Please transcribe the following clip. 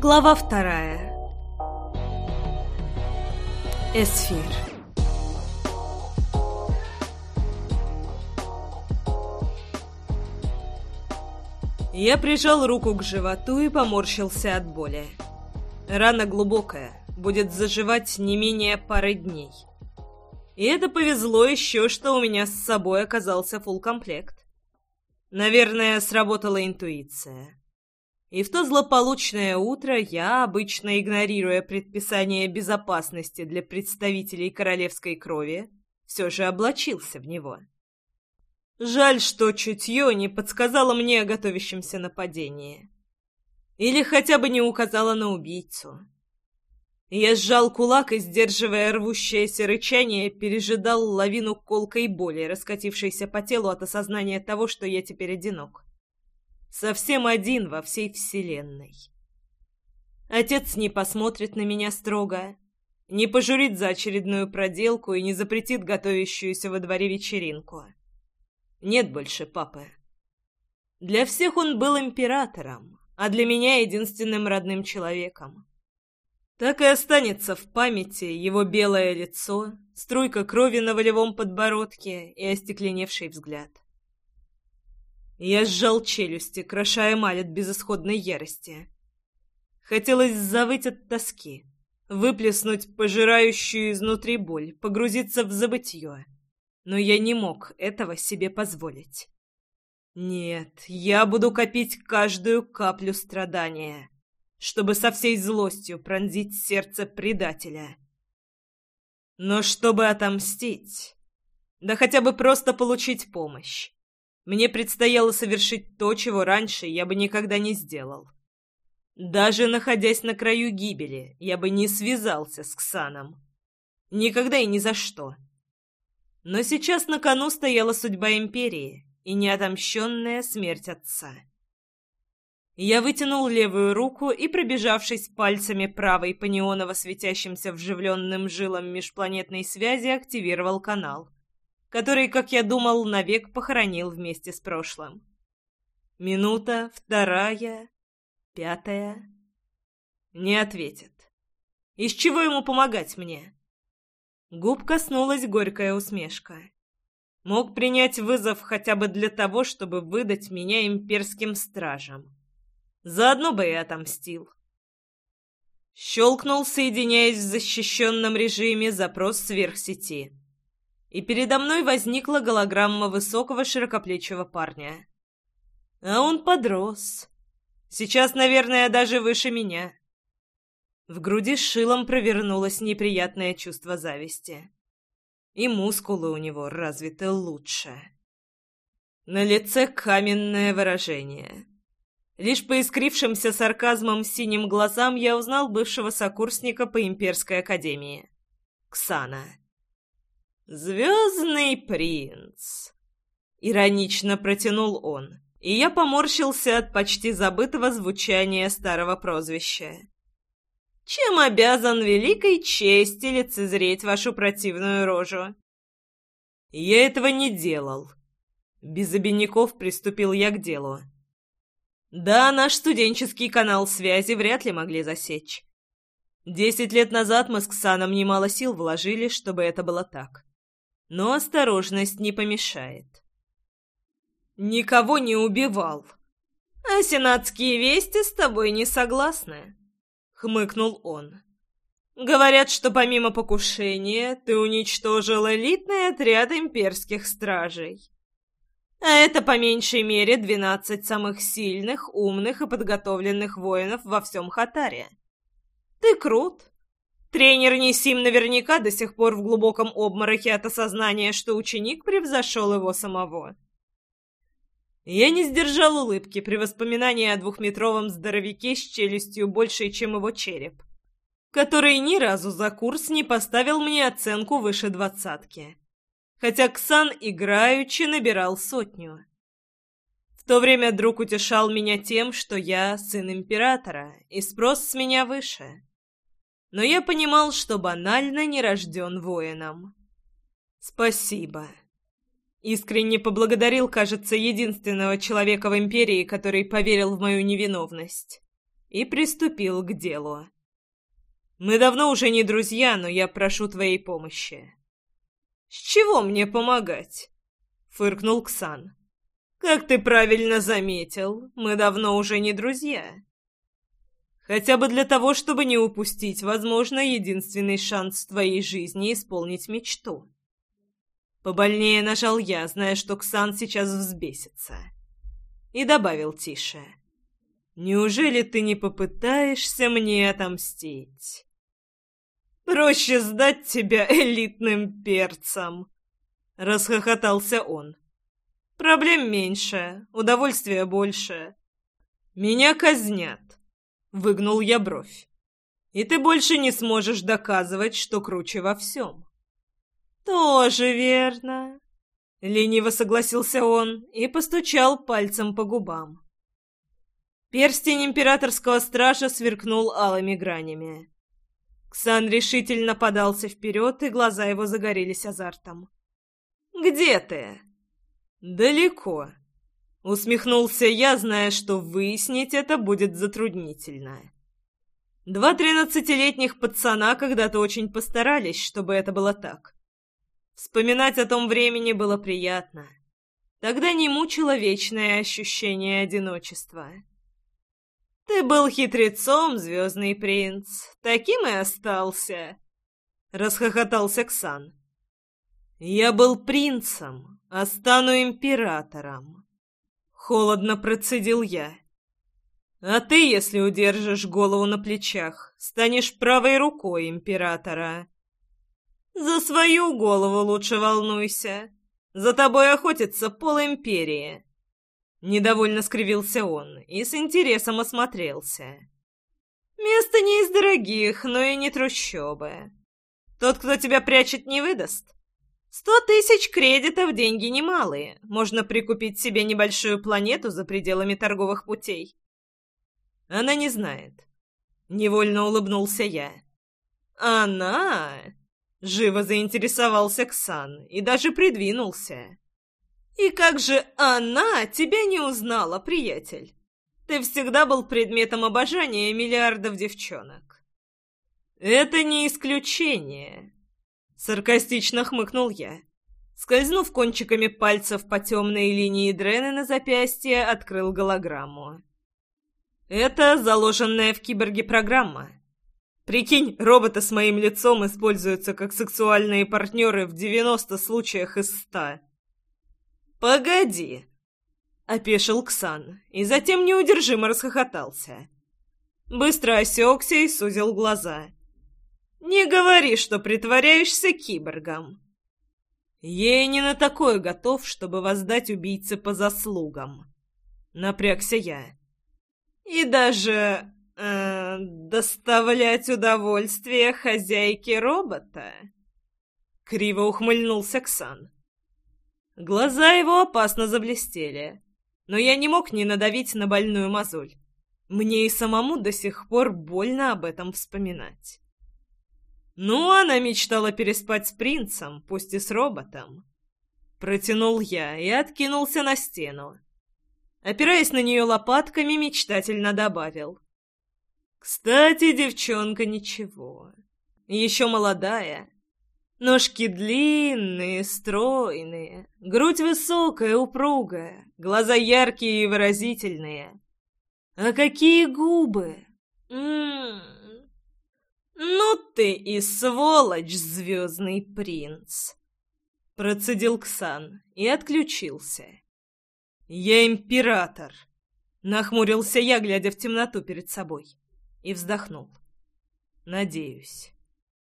Глава вторая. Эсфир. Я прижал руку к животу и поморщился от боли. Рана глубокая, будет заживать не менее пары дней. И это повезло еще, что у меня с собой оказался фулл-комплект. Наверное, сработала интуиция. И в то злополучное утро я, обычно игнорируя предписание безопасности для представителей королевской крови, все же облачился в него. Жаль, что чутье не подсказало мне о готовящемся нападении. Или хотя бы не указало на убийцу. Я сжал кулак и, сдерживая рвущееся рычание, пережидал лавину колкой боли, раскатившейся по телу от осознания того, что я теперь одинок. Совсем один во всей вселенной. Отец не посмотрит на меня строго, не пожурит за очередную проделку и не запретит готовящуюся во дворе вечеринку. Нет больше папы. Для всех он был императором, а для меня единственным родным человеком. Так и останется в памяти его белое лицо, струйка крови на волевом подбородке и остекленевший взгляд. Я сжал челюсти, крошая маль от безысходной ярости. Хотелось завыть от тоски, выплеснуть пожирающую изнутри боль, погрузиться в забытье. Но я не мог этого себе позволить. Нет, я буду копить каждую каплю страдания, чтобы со всей злостью пронзить сердце предателя. Но чтобы отомстить, да хотя бы просто получить помощь, мне предстояло совершить то, чего раньше я бы никогда не сделал. Даже находясь на краю гибели, я бы не связался с Ксаном. Никогда и ни за что. Но сейчас на кону стояла судьба Империи и неотомщенная смерть отца. Я вытянул левую руку и, пробежавшись пальцами правой по неоново светящимся вживленным жилам межпланетной связи, активировал канал который, как я думал, навек похоронил вместе с прошлым. Минута, вторая, пятая. Не ответит. Из чего ему помогать мне? Губ коснулась горькая усмешка. Мог принять вызов хотя бы для того, чтобы выдать меня имперским стражам. Заодно бы и отомстил. Щелкнул, соединяясь в защищенном режиме, запрос сверхсети и передо мной возникла голограмма высокого широкоплечего парня. А он подрос. Сейчас, наверное, даже выше меня. В груди шилом провернулось неприятное чувство зависти. И мускулы у него развиты лучше. На лице каменное выражение. Лишь по искрившимся сарказмом синим глазам я узнал бывшего сокурсника по имперской академии. Ксана. «Звездный принц!» — иронично протянул он, и я поморщился от почти забытого звучания старого прозвища. «Чем обязан великой чести лицезреть вашу противную рожу?» «Я этого не делал». Без обиняков приступил я к делу. Да, наш студенческий канал связи вряд ли могли засечь. Десять лет назад мы с Ксаном немало сил вложили, чтобы это было так но осторожность не помешает. «Никого не убивал. А сенатские вести с тобой не согласны», — хмыкнул он. «Говорят, что помимо покушения ты уничтожил элитный отряд имперских стражей. А это по меньшей мере двенадцать самых сильных, умных и подготовленных воинов во всем Хатаре. Ты крут, Тренер Несим наверняка до сих пор в глубоком обмороке от осознания, что ученик превзошел его самого. Я не сдержал улыбки при воспоминании о двухметровом здоровяке с челюстью большей, чем его череп, который ни разу за курс не поставил мне оценку выше двадцатки, хотя Ксан играючи набирал сотню. В то время друг утешал меня тем, что я сын императора, и спрос с меня выше но я понимал, что банально не рожден воином. «Спасибо». Искренне поблагодарил, кажется, единственного человека в Империи, который поверил в мою невиновность. и приступил к делу. «Мы давно уже не друзья, но я прошу твоей помощи». «С чего мне помогать?» — фыркнул Ксан. «Как ты правильно заметил, мы давно уже не друзья». Хотя бы для того, чтобы не упустить, возможно, единственный шанс в твоей жизни исполнить мечту. Побольнее нажал я, зная, что Ксан сейчас взбесится. И добавил тише. «Неужели ты не попытаешься мне отомстить?» «Проще сдать тебя элитным перцам!» Расхохотался он. «Проблем меньше, удовольствия больше. Меня казнят. Выгнул я бровь. И ты больше не сможешь доказывать, что круче во всем. Тоже верно. Лениво согласился он и постучал пальцем по губам. Перстень императорского стража сверкнул алыми гранями. Ксан решительно подался вперед, и глаза его загорелись азартом. «Где ты?» «Далеко», Усмехнулся я, зная, что выяснить это будет затруднительно. Два тринадцатилетних пацана когда-то очень постарались, чтобы это было так. Вспоминать о том времени было приятно. Тогда не мучило вечное ощущение одиночества. «Ты был хитрецом, звездный принц, таким и остался», — расхохотался Ксан. «Я был принцем, а стану императором», Холодно процедил я. А ты, если удержишь голову на плечах, станешь правой рукой императора. За свою голову лучше волнуйся. За тобой охотится пол империи. Недовольно скривился он и с интересом осмотрелся. Место не из дорогих, но и не трущобы. Тот, кто тебя прячет, не выдаст. Сто тысяч кредитов – деньги немалые. Можно прикупить себе небольшую планету за пределами торговых путей. Она не знает. Невольно улыбнулся я. Она? Живо заинтересовался Ксан и даже придвинулся. И как же она тебя не узнала, приятель? Ты всегда был предметом обожания миллиардов девчонок. Это не исключение. Саркастично хмыкнул я. Скользнув кончиками пальцев по темной линии Дрены на запястье, открыл голограмму. Это заложенная в киборге программа. Прикинь, роботы с моим лицом используются как сексуальные партнеры в 90 случаях из 100. «Погоди!» — опешил Ксан, и затем неудержимо расхохотался. Быстро осекся и сузил глаза. «Не говори, что притворяешься киборгом!» «Я не на такое готов, чтобы воздать убийце по заслугам!» Напрягся я. «И даже... Э, доставлять удовольствие хозяйке робота?» Криво ухмыльнулся Ксан. Глаза его опасно заблестели, но я не мог не надавить на больную мозоль. Мне и самому до сих пор больно об этом вспоминать. Ну, она мечтала переспать с принцем, пусть и с роботом. Протянул я и откинулся на стену. Опираясь на нее лопатками, мечтательно добавил. «Кстати, девчонка ничего. Еще молодая. Ножки длинные, стройные, грудь высокая, упругая, глаза яркие и выразительные. А какие губы! М -м -м. «Ну ты и сволочь, звездный принц!» Процедил Ксан и отключился. «Я император!» Нахмурился я, глядя в темноту перед собой, и вздохнул. «Надеюсь».